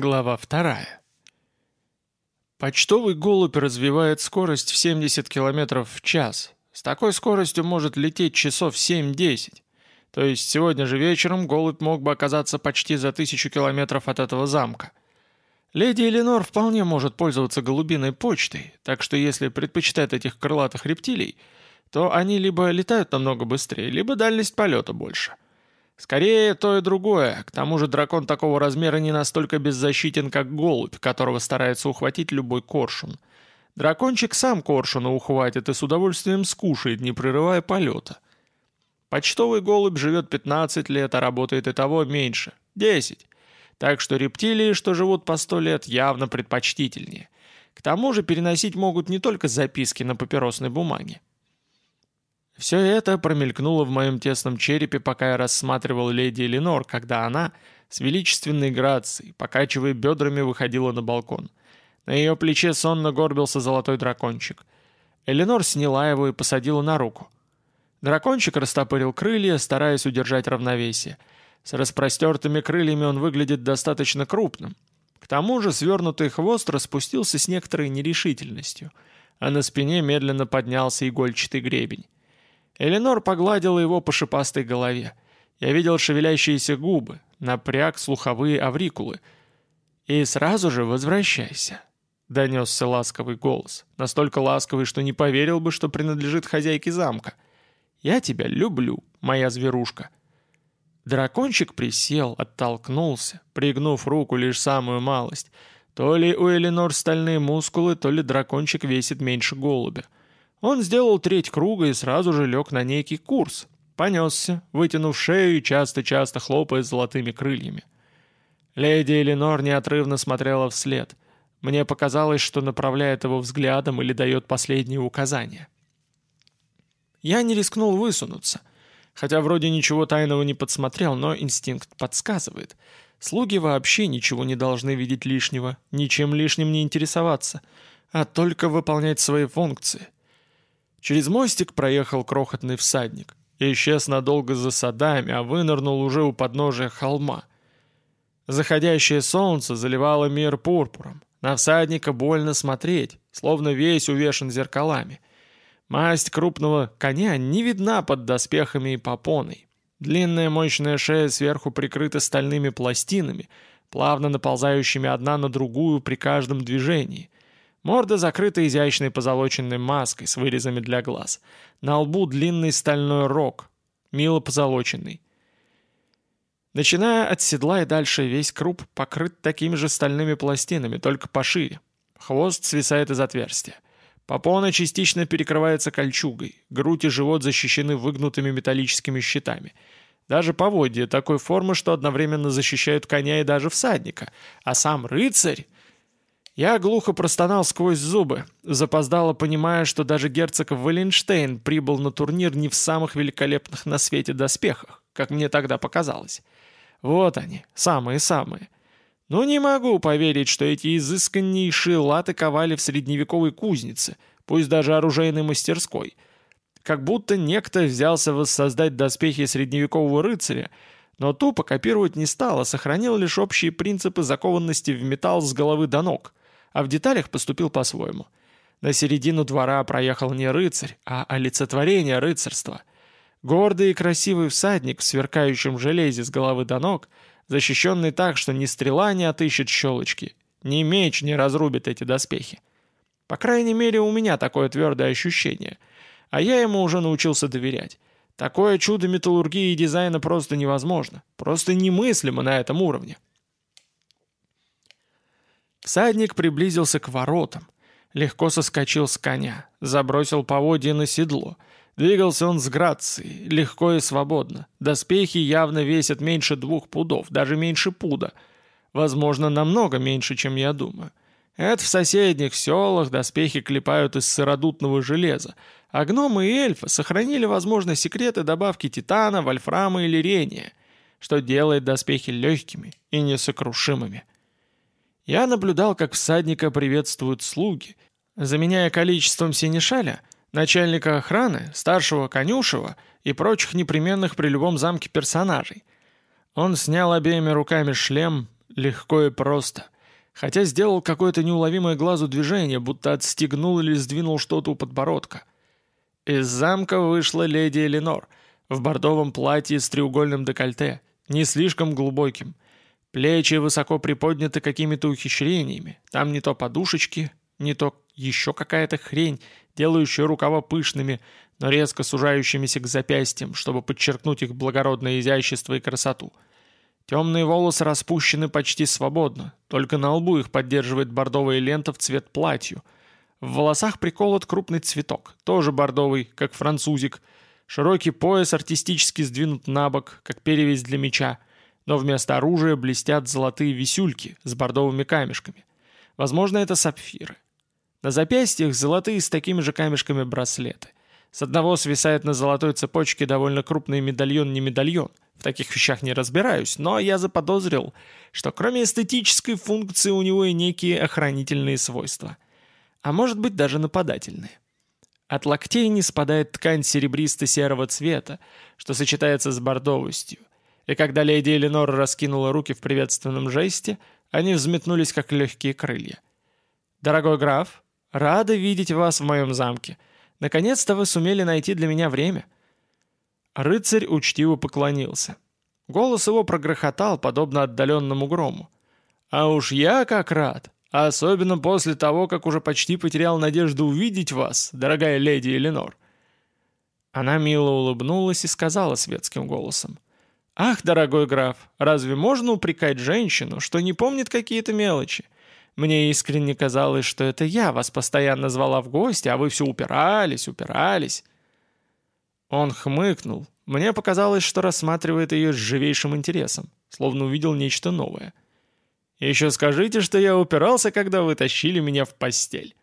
Глава вторая. Почтовый голубь развивает скорость в 70 км в час. С такой скоростью может лететь часов 7-10. То есть сегодня же вечером голубь мог бы оказаться почти за тысячу километров от этого замка. Леди Эленор вполне может пользоваться голубиной почтой, так что если предпочитает этих крылатых рептилий, то они либо летают намного быстрее, либо дальность полета больше. Скорее, то и другое. К тому же дракон такого размера не настолько беззащитен, как голубь, которого старается ухватить любой коршун. Дракончик сам коршуна ухватит и с удовольствием скушает, не прерывая полета. Почтовый голубь живет 15 лет, а работает и того меньше – 10. Так что рептилии, что живут по 100 лет, явно предпочтительнее. К тому же переносить могут не только записки на папиросной бумаге. Все это промелькнуло в моем тесном черепе, пока я рассматривал леди Эленор, когда она, с величественной грацией, покачивая бедрами, выходила на балкон. На ее плече сонно горбился золотой дракончик. Эленор сняла его и посадила на руку. Дракончик растопырил крылья, стараясь удержать равновесие. С распростертыми крыльями он выглядит достаточно крупным. К тому же свернутый хвост распустился с некоторой нерешительностью, а на спине медленно поднялся игольчатый гребень. Эленор погладила его по шипастой голове. Я видел шевелящиеся губы, напряг слуховые аврикулы. «И сразу же возвращайся», — донесся ласковый голос, настолько ласковый, что не поверил бы, что принадлежит хозяйке замка. «Я тебя люблю, моя зверушка». Дракончик присел, оттолкнулся, пригнув руку лишь самую малость. То ли у Эленор стальные мускулы, то ли дракончик весит меньше голубя. Он сделал треть круга и сразу же лег на некий курс. Понесся, вытянув шею и часто-часто хлопая золотыми крыльями. Леди Эленор неотрывно смотрела вслед. Мне показалось, что направляет его взглядом или дает последние указания. Я не рискнул высунуться. Хотя вроде ничего тайного не подсмотрел, но инстинкт подсказывает. Слуги вообще ничего не должны видеть лишнего, ничем лишним не интересоваться, а только выполнять свои функции. Через мостик проехал крохотный всадник. И исчез надолго за садами, а вынырнул уже у подножия холма. Заходящее солнце заливало мир пурпуром. На всадника больно смотреть, словно весь увешан зеркалами. Масть крупного коня не видна под доспехами и попоной. Длинная мощная шея сверху прикрыта стальными пластинами, плавно наползающими одна на другую при каждом движении. Морда закрыта изящной позолоченной маской с вырезами для глаз. На лбу длинный стальной рог, мило позолоченный. Начиная от седла и дальше весь круп покрыт такими же стальными пластинами, только пошире. Хвост свисает из отверстия. Попона частично перекрывается кольчугой, грудь и живот защищены выгнутыми металлическими щитами. Даже поводья такой формы, что одновременно защищают коня и даже всадника. А сам рыцарь... Я глухо простонал сквозь зубы, запоздало понимая, что даже герцог Валенштейн прибыл на турнир не в самых великолепных на свете доспехах, как мне тогда показалось. Вот они, самые-самые. Ну не могу поверить, что эти изысканнейшие латы ковали в средневековой кузнице, пусть даже оружейной мастерской. Как будто некто взялся воссоздать доспехи средневекового рыцаря, но тупо копировать не стал, а сохранил лишь общие принципы закованности в металл с головы до ног — а в деталях поступил по-своему. На середину двора проехал не рыцарь, а олицетворение рыцарства. Гордый и красивый всадник в сверкающем железе с головы до ног, защищенный так, что ни стрела не отыщет щелочки, ни меч не разрубит эти доспехи. По крайней мере, у меня такое твердое ощущение. А я ему уже научился доверять. Такое чудо металлургии и дизайна просто невозможно. Просто немыслимо на этом уровне. Всадник приблизился к воротам, легко соскочил с коня, забросил поводья на седло. Двигался он с грацией, легко и свободно. Доспехи явно весят меньше двух пудов, даже меньше пуда. Возможно, намного меньше, чем я думаю. Это в соседних селах доспехи клепают из сыродутного железа, а гномы и эльфы сохранили, возможно, секреты добавки титана, вольфрама или рения, что делает доспехи легкими и несокрушимыми. Я наблюдал, как всадника приветствуют слуги, заменяя количеством синешаля, начальника охраны, старшего конюшева и прочих непременных при любом замке персонажей. Он снял обеими руками шлем, Легко и просто. Хотя сделал какое-то неуловимое глазу движение, будто отстегнул или сдвинул что-то у подбородка. Из замка вышла леди Эленор в бордовом платье с треугольным декольте, не слишком глубоким. Плечи высоко приподняты какими-то ухищрениями. Там не то подушечки, не то еще какая-то хрень, делающая рукава пышными, но резко сужающимися к запястьям, чтобы подчеркнуть их благородное изящество и красоту. Темные волосы распущены почти свободно, только на лбу их поддерживает бордовая лента в цвет платью. В волосах приколот крупный цветок, тоже бордовый, как французик. Широкий пояс артистически сдвинут на бок, как перевязь для меча, но вместо оружия блестят золотые висюльки с бордовыми камешками. Возможно, это сапфиры. На запястьях золотые с такими же камешками браслеты. С одного свисает на золотой цепочке довольно крупный медальон не медальон. В таких вещах не разбираюсь, но я заподозрил, что кроме эстетической функции у него и некие охранительные свойства. А может быть даже нападательные. От локтей не спадает ткань серебристо-серого цвета, что сочетается с бордовостью. И когда леди Эленор раскинула руки в приветственном жесте, они взметнулись, как легкие крылья. «Дорогой граф, Рада видеть вас в моем замке. Наконец-то вы сумели найти для меня время». Рыцарь учтиво поклонился. Голос его прогрохотал, подобно отдаленному грому. «А уж я как рад! Особенно после того, как уже почти потерял надежду увидеть вас, дорогая леди Эленор». Она мило улыбнулась и сказала светским голосом. «Ах, дорогой граф, разве можно упрекать женщину, что не помнит какие-то мелочи? Мне искренне казалось, что это я вас постоянно звала в гости, а вы все упирались, упирались». Он хмыкнул. Мне показалось, что рассматривает ее с живейшим интересом, словно увидел нечто новое. «Еще скажите, что я упирался, когда вы тащили меня в постель».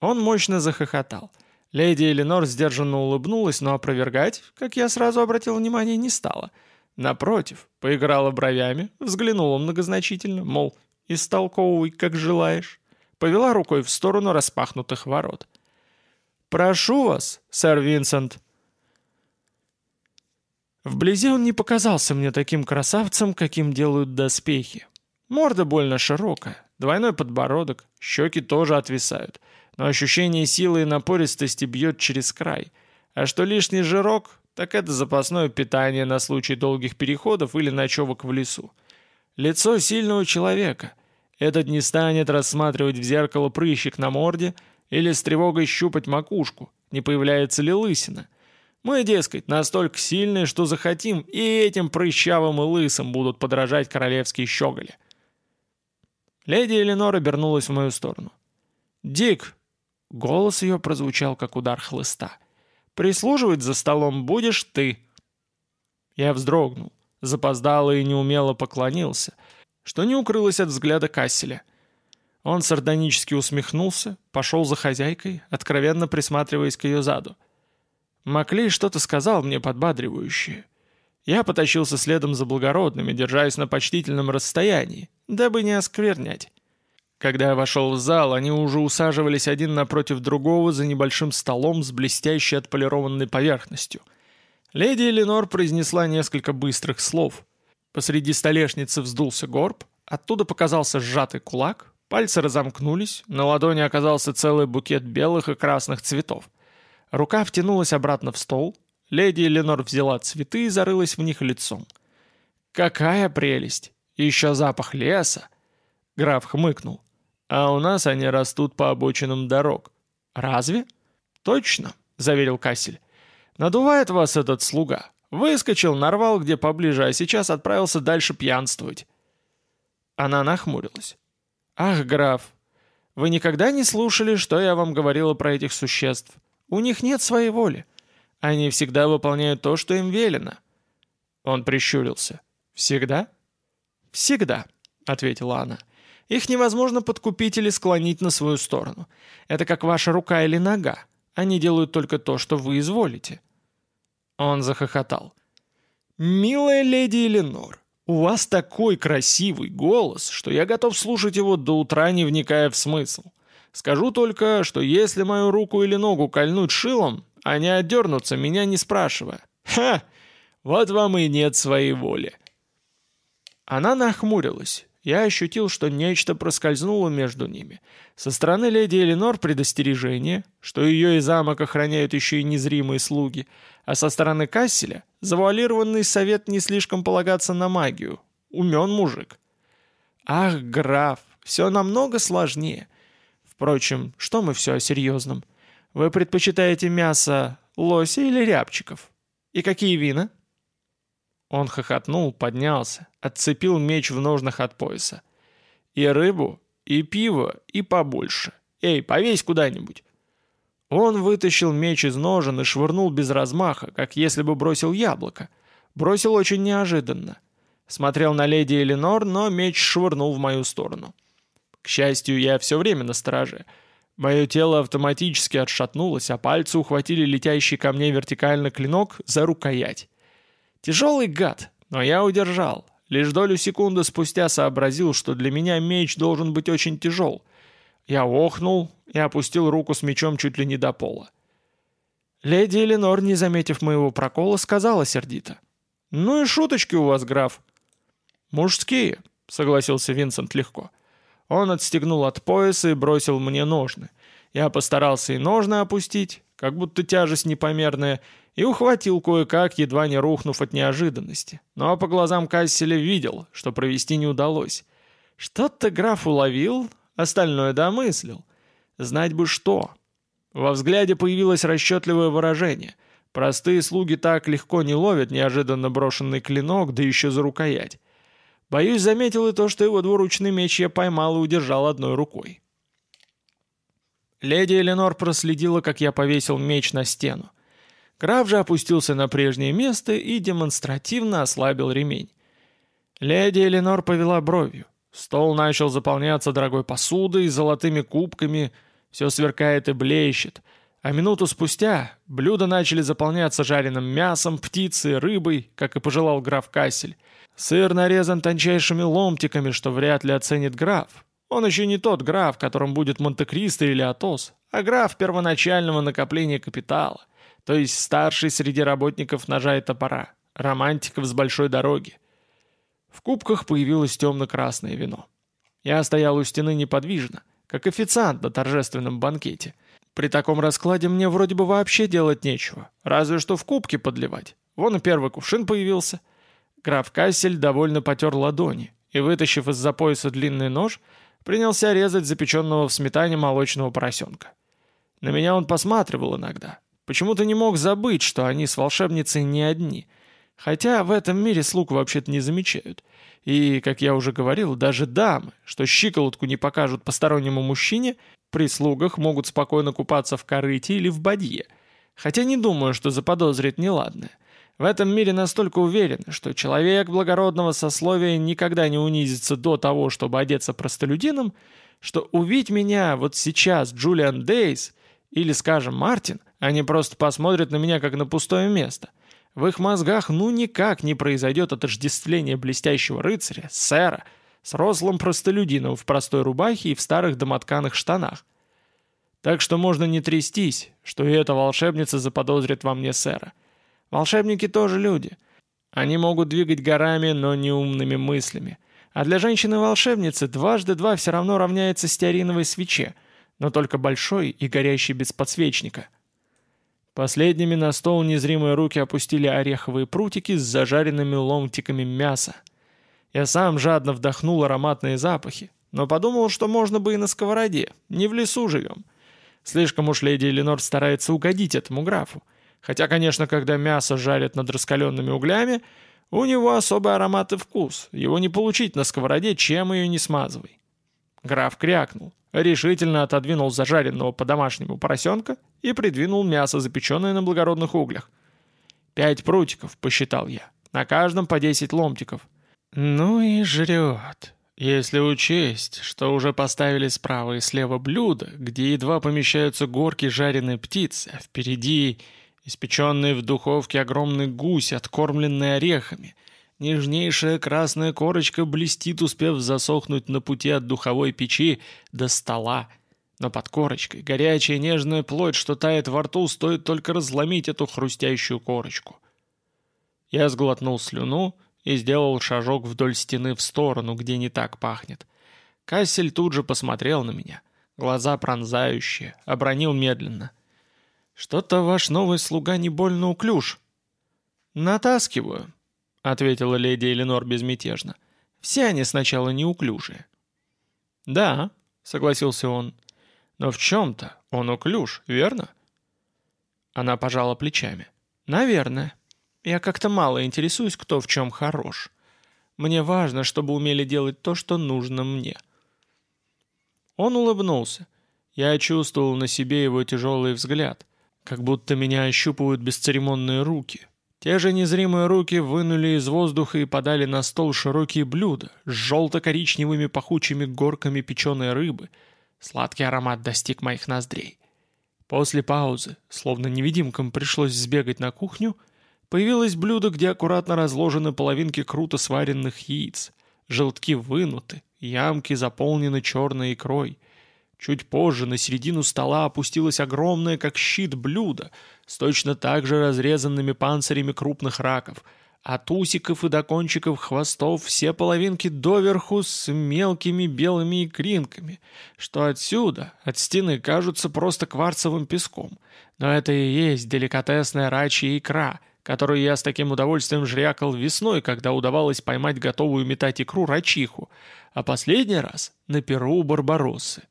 Он мощно захохотал. Леди Эленор сдержанно улыбнулась, но опровергать, как я сразу обратил внимание, не стала. Напротив, поиграла бровями, взглянула многозначительно, мол, истолковывай, как желаешь», повела рукой в сторону распахнутых ворот. «Прошу вас, сэр Винсент». Вблизи он не показался мне таким красавцем, каким делают доспехи. Морда больно широкая, двойной подбородок, щеки тоже отвисают, но ощущение силы и напористости бьет через край. А что лишний жирок, так это запасное питание на случай долгих переходов или ночевок в лесу. Лицо сильного человека. Этот не станет рассматривать в зеркало прыщик на морде или с тревогой щупать макушку, не появляется ли лысина. Мы, дескать, настолько сильные, что захотим, и этим прыщавым и лысым будут подражать королевские щеголи. Леди Эленор обернулась в мою сторону. «Дик!» Голос ее прозвучал, как удар хлыста. «Прислуживать за столом будешь ты!» Я вздрогнул запоздало и неумело поклонился, что не укрылось от взгляда Касселя. Он сардонически усмехнулся, пошел за хозяйкой, откровенно присматриваясь к ее заду. Маклей что-то сказал мне подбадривающее. Я потащился следом за благородными, держась на почтительном расстоянии, дабы не осквернять. Когда я вошел в зал, они уже усаживались один напротив другого за небольшим столом с блестящей отполированной поверхностью — Леди Эленор произнесла несколько быстрых слов. Посреди столешницы вздулся горб, оттуда показался сжатый кулак, пальцы разомкнулись, на ладони оказался целый букет белых и красных цветов. Рука втянулась обратно в стол, леди Эленор взяла цветы и зарылась в них лицом. «Какая прелесть! Еще запах леса!» Граф хмыкнул. «А у нас они растут по обочинам дорог». «Разве?» «Точно», — заверил Кассель. Надувает вас этот слуга. Выскочил, нарвал где поближе, а сейчас отправился дальше пьянствовать». Она нахмурилась. «Ах, граф, вы никогда не слушали, что я вам говорила про этих существ? У них нет своей воли. Они всегда выполняют то, что им велено». Он прищурился. «Всегда?» «Всегда», — ответила она. «Их невозможно подкупить или склонить на свою сторону. Это как ваша рука или нога. Они делают только то, что вы изволите». Он захохотал. «Милая леди Эленор, у вас такой красивый голос, что я готов слушать его до утра, не вникая в смысл. Скажу только, что если мою руку или ногу кольнуть шилом, они отдернутся, меня не спрашивая. Ха! Вот вам и нет своей воли». Она нахмурилась. Я ощутил, что нечто проскользнуло между ними. Со стороны леди Эленор предостережение, что ее и замок охраняют еще и незримые слуги, а со стороны Касселя завуалированный совет не слишком полагаться на магию. Умен мужик. Ах, граф, все намного сложнее. Впрочем, что мы все о серьезном? Вы предпочитаете мясо лося или рябчиков? И какие вина? Он хохотнул, поднялся, отцепил меч в ножнах от пояса. И рыбу, и пиво, и побольше. Эй, повесь куда-нибудь. Он вытащил меч из ножен и швырнул без размаха, как если бы бросил яблоко. Бросил очень неожиданно. Смотрел на леди Эленор, но меч швырнул в мою сторону. К счастью, я все время на страже. Мое тело автоматически отшатнулось, а пальцы ухватили летящий ко мне вертикально клинок за рукоять. Тяжелый гад, но я удержал. Лишь долю секунды спустя сообразил, что для меня меч должен быть очень тяжел. Я охнул и опустил руку с мечом чуть ли не до пола. Леди Эленор, не заметив моего прокола, сказала сердито. «Ну и шуточки у вас, граф». «Мужские», — согласился Винсент легко. Он отстегнул от пояса и бросил мне ножны. Я постарался и ножны опустить, как будто тяжесть непомерная, и ухватил кое-как, едва не рухнув от неожиданности. Но по глазам Касселя видел, что провести не удалось. Что-то граф уловил, остальное домыслил. Знать бы что. Во взгляде появилось расчетливое выражение. Простые слуги так легко не ловят неожиданно брошенный клинок, да еще за рукоять. Боюсь, заметил и то, что его двуручный меч я поймал и удержал одной рукой. Леди Эленор проследила, как я повесил меч на стену. Граф же опустился на прежнее место и демонстративно ослабил ремень. Леди Эленор повела бровью. Стол начал заполняться дорогой посудой, золотыми кубками, все сверкает и блещет. А минуту спустя блюда начали заполняться жареным мясом, птицей, рыбой, как и пожелал граф Кассель. Сыр нарезан тончайшими ломтиками, что вряд ли оценит граф. Он еще не тот граф, которым будет Монте-Кристо или Атос, а граф первоначального накопления капитала, то есть старший среди работников ножа и топора, романтиков с большой дороги. В кубках появилось темно-красное вино. Я стоял у стены неподвижно, как официант на торжественном банкете. При таком раскладе мне вроде бы вообще делать нечего, разве что в кубки подливать. Вон и первый кувшин появился — Граф Кассель довольно потер ладони и, вытащив из-за пояса длинный нож, принялся резать запеченного в сметане молочного поросенка. На меня он посматривал иногда. Почему-то не мог забыть, что они с волшебницей не одни. Хотя в этом мире слуг вообще-то не замечают. И, как я уже говорил, даже дамы, что щиколотку не покажут постороннему мужчине, при слугах могут спокойно купаться в корыте или в бадье. Хотя не думаю, что заподозрит неладное. В этом мире настолько уверен, что человек благородного сословия никогда не унизится до того, чтобы одеться простолюдином, что увидеть меня вот сейчас Джулиан Дейс или, скажем, Мартин, они просто посмотрят на меня как на пустое место. В их мозгах ну никак не произойдет отождествление блестящего рыцаря, сэра, с рослым простолюдином в простой рубахе и в старых домотканых штанах. Так что можно не трястись, что и эта волшебница заподозрит во мне сэра. Волшебники тоже люди. Они могут двигать горами, но не умными мыслями. А для женщины-волшебницы дважды два все равно равняется стеариновой свече, но только большой и горящей без подсвечника. Последними на стол незримые руки опустили ореховые прутики с зажаренными ломтиками мяса. Я сам жадно вдохнул ароматные запахи, но подумал, что можно бы и на сковороде, не в лесу живем. Слишком уж леди Эленор старается угодить этому графу. Хотя, конечно, когда мясо жарят над раскаленными углями, у него особый аромат и вкус. Его не получить на сковороде, чем ее не смазывай. Граф крякнул, решительно отодвинул зажаренного по-домашнему поросенка и придвинул мясо, запеченное на благородных углях. «Пять прутиков», — посчитал я. «На каждом по десять ломтиков». «Ну и жрет», если учесть, что уже поставили справа и слева блюда, где едва помещаются горки жареной птицы, а впереди Испеченный в духовке огромный гусь, откормленный орехами. Нежнейшая красная корочка блестит, успев засохнуть на пути от духовой печи до стола. Но под корочкой горячая нежная плоть, что тает во рту, стоит только разломить эту хрустящую корочку. Я сглотнул слюну и сделал шажок вдоль стены в сторону, где не так пахнет. Кассель тут же посмотрел на меня. Глаза пронзающие, обронил медленно. «Что-то ваш новый слуга не больно уклюж». «Натаскиваю», — ответила леди Эленор безмятежно. «Все они сначала неуклюжие». «Да», — согласился он, — «но в чем-то он уклюж, верно?» Она пожала плечами. «Наверное. Я как-то мало интересуюсь, кто в чем хорош. Мне важно, чтобы умели делать то, что нужно мне». Он улыбнулся. Я чувствовал на себе его тяжелый взгляд, как будто меня ощупывают бесцеремонные руки. Те же незримые руки вынули из воздуха и подали на стол широкие блюда с желто-коричневыми пахучими горками печеной рыбы. Сладкий аромат достиг моих ноздрей. После паузы, словно невидимкам пришлось сбегать на кухню, появилось блюдо, где аккуратно разложены половинки круто сваренных яиц, желтки вынуты, ямки заполнены черной икрой. Чуть позже на середину стола опустилось огромное, как щит, блюдо с точно так же разрезанными панцирями крупных раков. От усиков и до кончиков хвостов все половинки доверху с мелкими белыми икринками, что отсюда, от стены, кажутся просто кварцевым песком. Но это и есть деликатесная рачья икра — которую я с таким удовольствием жрякал весной, когда удавалось поймать готовую метать икру рачиху, а последний раз на перу у Барбароссы.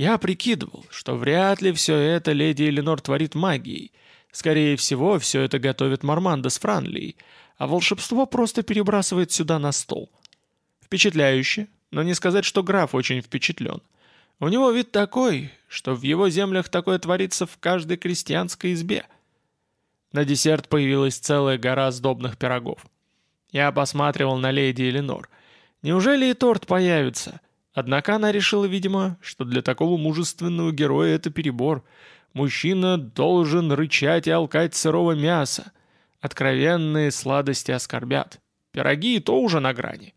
Я прикидывал, что вряд ли все это леди Эленор творит магией. Скорее всего, все это готовит Марманда с Франлией, а волшебство просто перебрасывает сюда на стол. Впечатляюще, но не сказать, что граф очень впечатлен. У него вид такой, что в его землях такое творится в каждой крестьянской избе — на десерт появилась целая гора сдобных пирогов. Я посматривал на леди Эленор. Неужели и торт появится? Однако она решила, видимо, что для такого мужественного героя это перебор. Мужчина должен рычать и алкать сырого мяса. Откровенные сладости оскорбят. Пироги и то уже на грани.